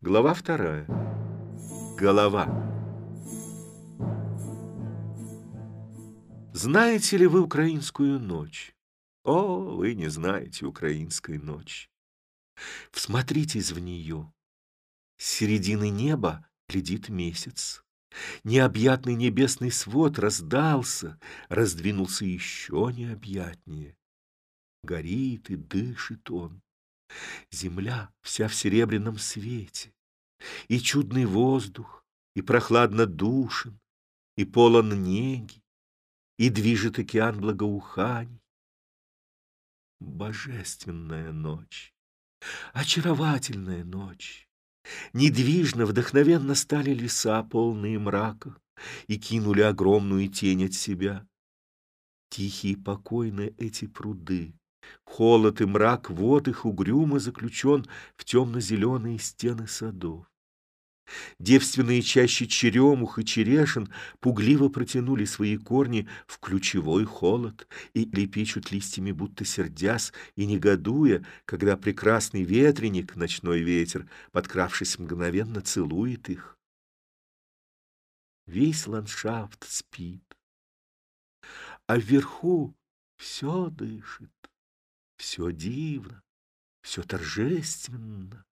Глава вторая. Голова. Знаете ли вы украинскую ночь? О, вы не знаете украинской ночи. Всмотритесь в нее. С середины неба глядит месяц. Необъятный небесный свод раздался, раздвинулся еще необъятнее. Горит и дышит он. Земля вся в серебряном свете, и чудный воздух, и прохладно душен, и полон неги, и движет океан благоуханий. Божественная ночь, очаровательная ночь. Недвижно, вдохновенно стали леса, полные мрака, и кинули огромную тень от себя. Тихие и покойны эти пруды, Холод и мрак вот их угрюмо заключен в темно-зеленые стены садов. Девственные чаще черемух и черешин пугливо протянули свои корни в ключевой холод и лепечут листьями, будто сердясь и негодуя, когда прекрасный ветреник, ночной ветер, подкравшись мгновенно, целует их. Весь ландшафт спит, а вверху все дышит. Все дивно, все торжественно.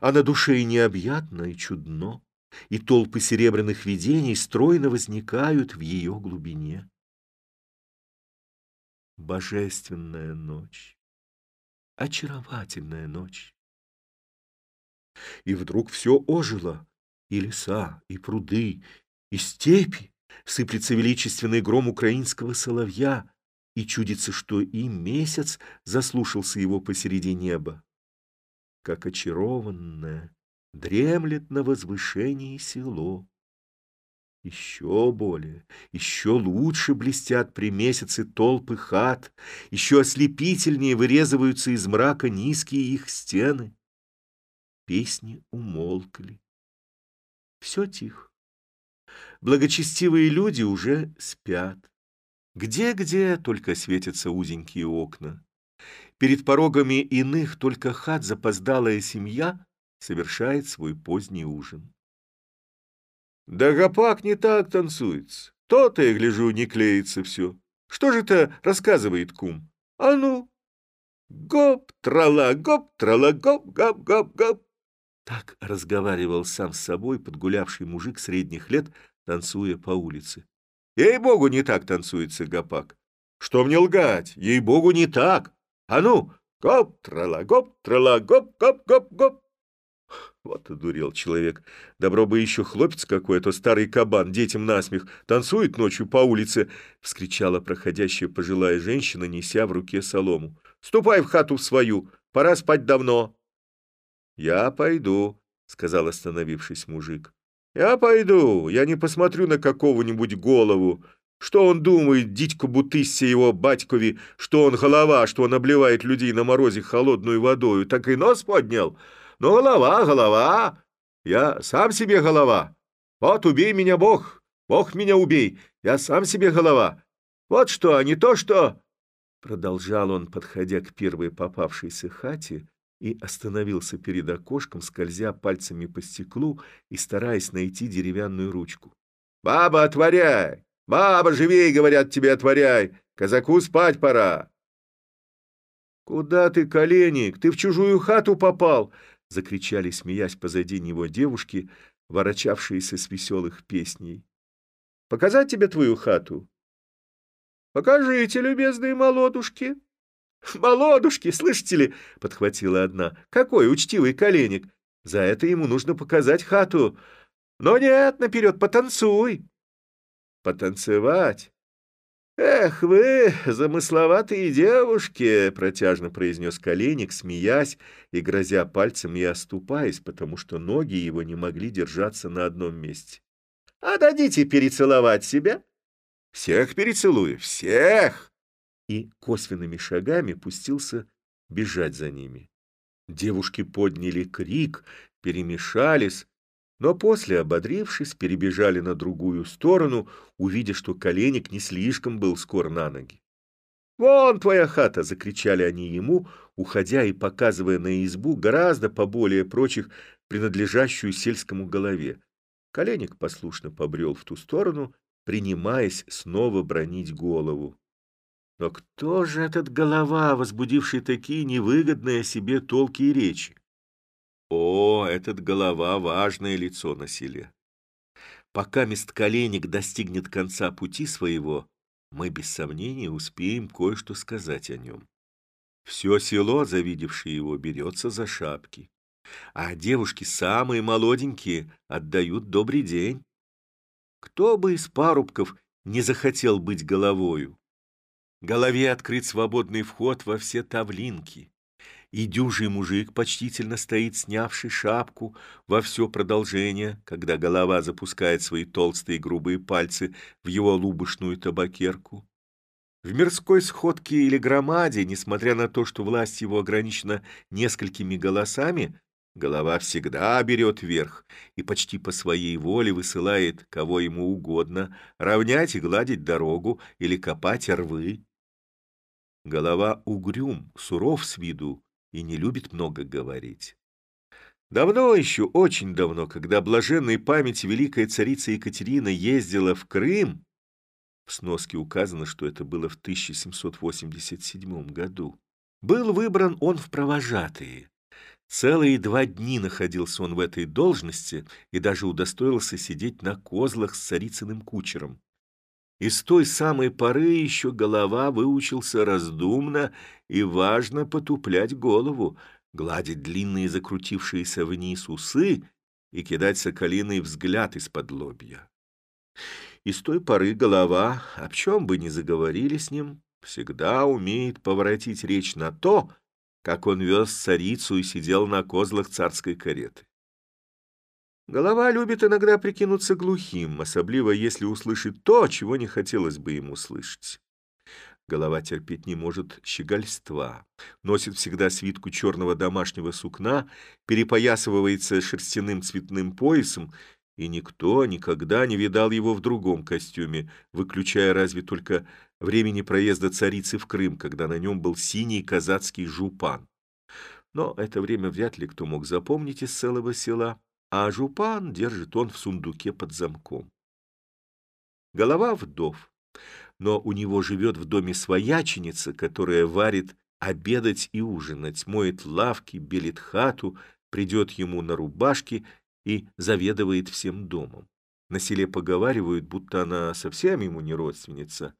А на душе и необъятно, и чудно, и толпы серебряных видений стройно возникают в ее глубине. Божественная ночь, очаровательная ночь. И вдруг все ожило, и леса, и пруды, и степи, сыплется величественный гром украинского соловья, и чудится, что и месяц заслушался его посреди неба. Как очарованное, дремлет на возвышении село. Еще более, еще лучше блестят при месяце толпы хат, еще ослепительнее вырезываются из мрака низкие их стены. Песни умолкли. Все тихо. Благочестивые люди уже спят. Где-где только светятся узенькие окна. Перед порогами иных только хат запоздалая семья совершает свой поздний ужин. Да гопак не так танцуется. То-то, я гляжу, не клеится все. Что же это рассказывает кум? А ну! Гоп, трала, гоп, трала, гоп, гоп, гоп, гоп. Так разговаривал сам с собой подгулявший мужик средних лет, танцуя по улице. Ей-богу, не так танцуется гопак. Что мне лгать? Ей-богу, не так. А ну, гоп, трала, гоп, трала, гоп, гоп, гоп, гоп. Вот одурел человек. Добро бы еще хлопец какой, а старый кабан, детям насмех, танцует ночью по улице, — вскричала проходящая пожилая женщина, неся в руке солому. Ступай в хату свою, пора спать давно. Я пойду, — сказал остановившись мужик. Я пойду, я не посмотрю на какого-нибудь голову. Что он думает, дитько Бутыссе его батькови, что он голова, что он обливает людей на морозе холодную водою, так и нос поднял. Но голова, голова, я сам себе голова. Вот убей меня, Бог, Бог меня убей, я сам себе голова. Вот что, а не то, что...» Продолжал он, подходя к первой попавшейся хате, и остановился перед окошком, скользя пальцами по стеклу и стараясь найти деревянную ручку. «Баба, отворяй! Баба, живей, говорят тебе, отворяй! Казаку спать пора!» «Куда ты, коленник? Ты в чужую хату попал!» — закричали, смеясь позади него девушки, ворочавшиеся с веселых песней. «Показать тебе твою хату?» «Покажите, любезные молодушки!» «Молодушки, слышите ли?» — подхватила одна. «Какой учтивый коленник! За это ему нужно показать хату. Но нет, наперед, потанцуй!» «Потанцевать?» «Эх вы, замысловатые девушки!» — протяжно произнес коленник, смеясь и грозя пальцем и оступаясь, потому что ноги его не могли держаться на одном месте. «А дадите перецеловать себя?» «Всех перецелую, всех!» И косвенными шагами пустился бежать за ними. Девушки подняли крик, перемешались, но после, ободрившись, перебежали на другую сторону, увидя, что коленник не слишком был скор на ноги. «Вон твоя хата!» — закричали они ему, уходя и показывая на избу гораздо поболее прочих принадлежащую сельскому голове. Коленник послушно побрел в ту сторону, принимаясь снова бронить голову. Но кто же этот голова, возбудивший такие невыгодные себе толки и речи? О, этот голова — важное лицо на селе. Пока местколенник достигнет конца пути своего, мы без сомнения успеем кое-что сказать о нем. Все село, завидевшее его, берется за шапки. А девушки самые молоденькие отдают добрый день. Кто бы из парубков не захотел быть головою? Голове открыт свободный вход во все тавлинки и дюжий мужик почтительно стоит, снявший шапку во все продолжение, когда голова запускает свои толстые грубые пальцы в его лубышную табакерку. В мирской сходке или громаде, несмотря на то, что власть его ограничена несколькими голосами, голова всегда берет верх и почти по своей воле высылает кого ему угодно равнять и гладить дорогу или копать рвы. Голова угрюм, суров с виду, и не любит много говорить. Давно еще, очень давно, когда блаженной памяти великая царица Екатерина ездила в Крым, в сноске указано, что это было в 1787 году, был выбран он в провожатые. Целые два дни находился он в этой должности и даже удостоился сидеть на козлах с царицыным кучером. И с той самой поры еще голова выучился раздумно и важно потуплять голову, гладить длинные закрутившиеся вниз усы и кидать соколиный взгляд из-под лобья. И с той поры голова, о чем бы ни заговорили с ним, всегда умеет поворотить речь на то, как он вез царицу и сидел на козлах царской кареты. Голова любит иногда прикинуться глухим, особливо если услышит то, чего не хотелось бы ему слышать. Голова терпеть не может щегольства, носит всегда свитку черного домашнего сукна, перепоясывается шерстяным цветным поясом, и никто никогда не видал его в другом костюме, выключая разве только времени проезда царицы в Крым, когда на нем был синий казацкий жупан. Но это время вряд ли кто мог запомнить из целого села а жупан держит он в сундуке под замком. Голова вдов, но у него живет в доме свояченица, которая варит обедать и ужинать, моет лавки, белит хату, придет ему на рубашки и заведывает всем домом. На селе поговаривают, будто она совсем ему не родственница.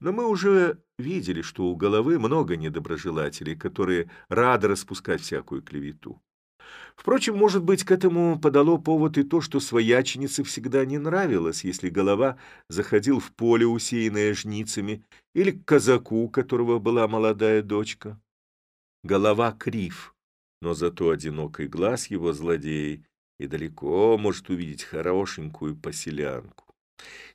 Но мы уже видели, что у головы много недоброжелателей, которые рады распускать всякую клевету. Впрочем, может быть, к этому подало повод и то, что свояченице всегда не нравилось, если голова заходил в поле, усеянное жницами, или к казаку, у которого была молодая дочка. Голова крив, но зато одинокий глаз его злодей и далеко может увидеть хорошенькую поселянку.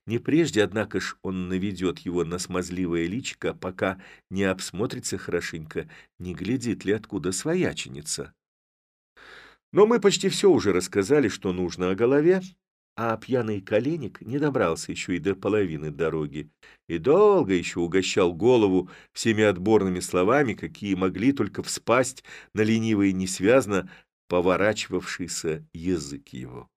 Не прежде, однако ж, он наведет его на смазливое личико, пока не обсмотрится хорошенько, не глядит ли откуда свояченица. Но мы почти все уже рассказали, что нужно о голове, а пьяный коленник не добрался еще и до половины дороги и долго еще угощал голову всеми отборными словами, какие могли только вспасть на ленивый несвязно поворачивавшийся язык его.